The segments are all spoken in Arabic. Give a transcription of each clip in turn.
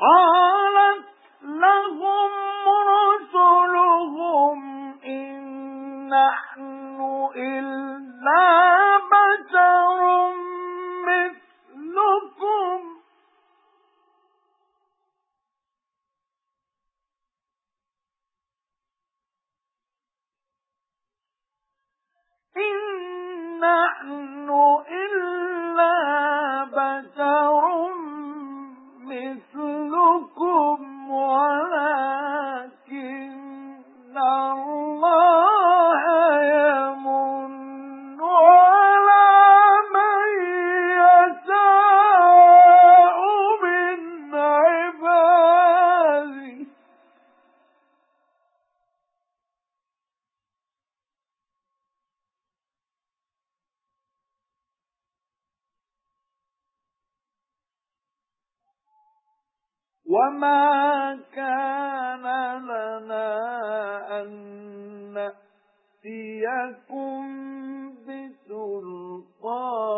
قالت لهم رسلهم إن نحن إلا بشر مثلكم. إن نحن وَمَا كَانَ لَنَا أَن نَّأْتِيَكُم بِسُلْطَانٍ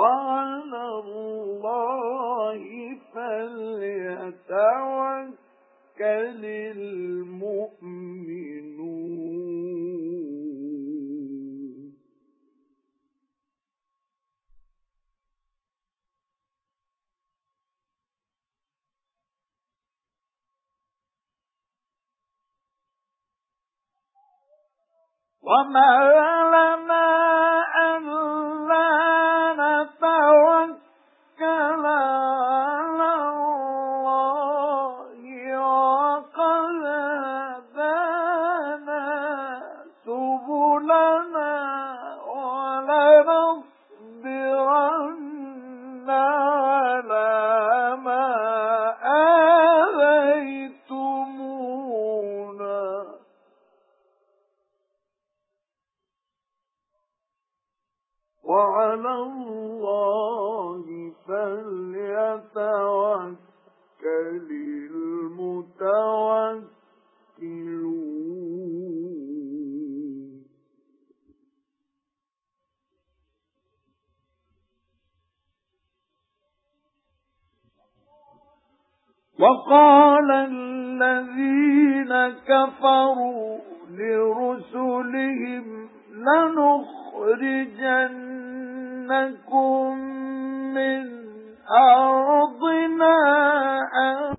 وَعَلَى اللَّهِ فَلْيَتَوَكَّلِ الْمُؤْمِنُونَ. وَمَا لَنَا وَعَلَى اللَّهِ فَلْيَتَوَكَّلِ الْمُتَوَكِّلُونَ. وَقَالَ الَّذِينَ كَفَرُوا لِرُسُلِهِمْ لَنُخْرِجَنَّكُمْ مِنْ أَرْضِنَا